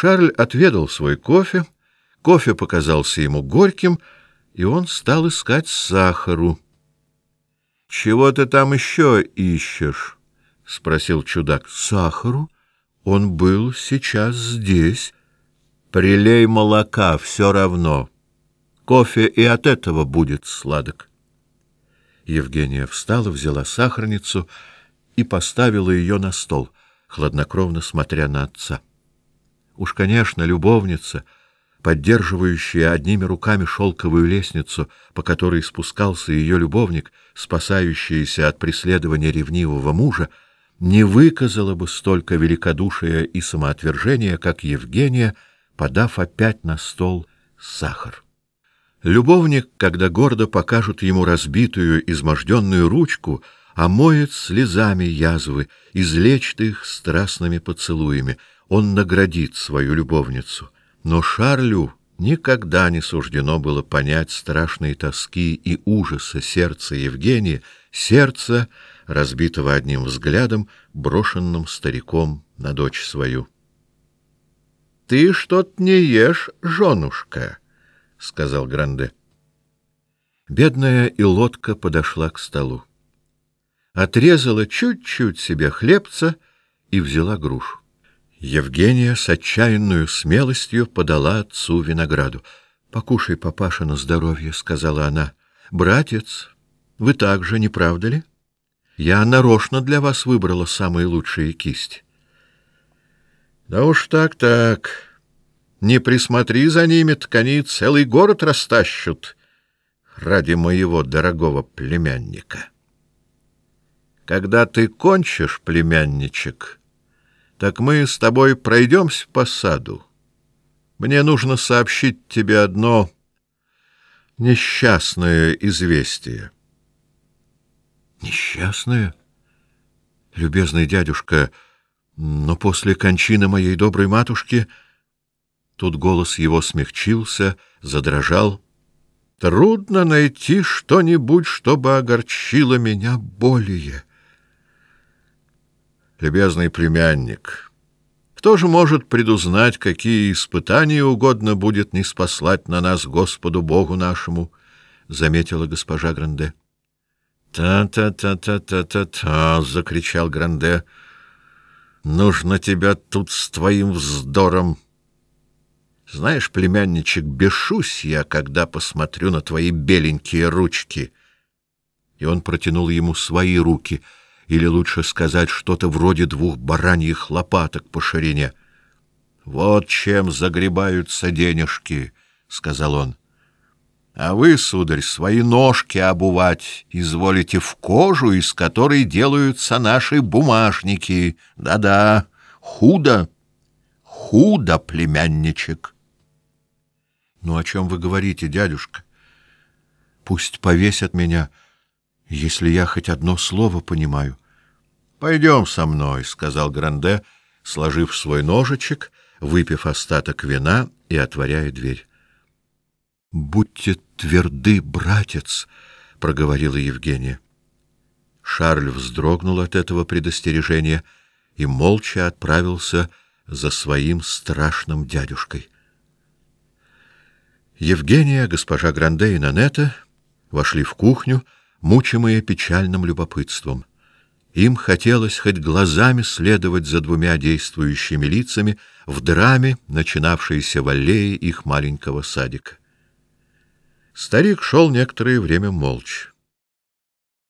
Шарль отведал свой кофе, кофе показался ему горьким, и он стал искать сахару. — Чего ты там еще ищешь? — спросил чудак. — Сахару? Он был сейчас здесь. Прилей молока, все равно. Кофе и от этого будет сладок. Евгения встала, взяла сахарницу и поставила ее на стол, хладнокровно смотря на отца. Уж, конечно, любовница, поддерживающая одними руками шелковую лестницу, по которой спускался ее любовник, спасающаяся от преследования ревнивого мужа, не выказала бы столько великодушия и самоотвержения, как Евгения, подав опять на стол сахар. Любовник, когда гордо покажут ему разбитую, изможденную ручку, омоет слезами язвы, излечит их страстными поцелуями, он наградит свою любовницу. Но Шарлю никогда не суждено было понять страшные тоски и ужаса сердца Евгения, сердца, разбитого одним взглядом, брошенным стариком на дочь свою. — Ты что-то не ешь, женушка? —— сказал Гранде. Бедная Илотка подошла к столу. Отрезала чуть-чуть себе хлебца и взяла грушу. Евгения с отчаянную смелостью подала отцу винограду. — Покушай, папаша, на здоровье, — сказала она. — Братец, вы также, не правда ли? Я нарочно для вас выбрала самые лучшие кисти. — Да уж так-так... Не присмотри за ними, ткани целый город растащут ради моего дорогого племянника. Когда ты кончишь, племянничек, так мы с тобой пройдемся по саду. Мне нужно сообщить тебе одно несчастное известие. Несчастное? Любезный дядюшка, но после кончины моей доброй матушки Тут голос его смягчился, задрожал. Трудно найти что-нибудь, чтобы огорчило меня более. Любезный племянник, кто же может предузнать, какие испытания угодно будет не спаслать на нас Господу Богу нашему, — заметила госпожа Гранде. «Та-та-та-та-та-та-та!» — закричал Гранде. «Нужно тебя тут с твоим вздором!» Знаешь, племянничек, бешусь я, когда посмотрю на твои беленькие ручки. И он протянул ему свои руки, или лучше сказать, что-то вроде двух бараньих лопаток по ширине. Вот чем загребаются денежки, сказал он. А вы, сударь, свои ножки обувать изволите в кожу, из которой делаются наши бумажники. Да-да, худо, худо, племянничек. Ну, о чем вы говорите, дядюшка? Пусть повесят меня, если я хоть одно слово понимаю. — Пойдем со мной, — сказал Гранде, сложив свой ножичек, выпив остаток вина и отворяя дверь. — Будьте тверды, братец, — проговорила Евгения. Шарль вздрогнул от этого предостережения и молча отправился за своим страшным дядюшкой. Евгения, госпожа Гранде и Нанета вошли в кухню, мучимые печальным любопытством. Им хотелось хоть глазами следовать за двумя действующими лицами в драме, начинавшейся в аллее их маленького садика. Старик шел некоторое время молча.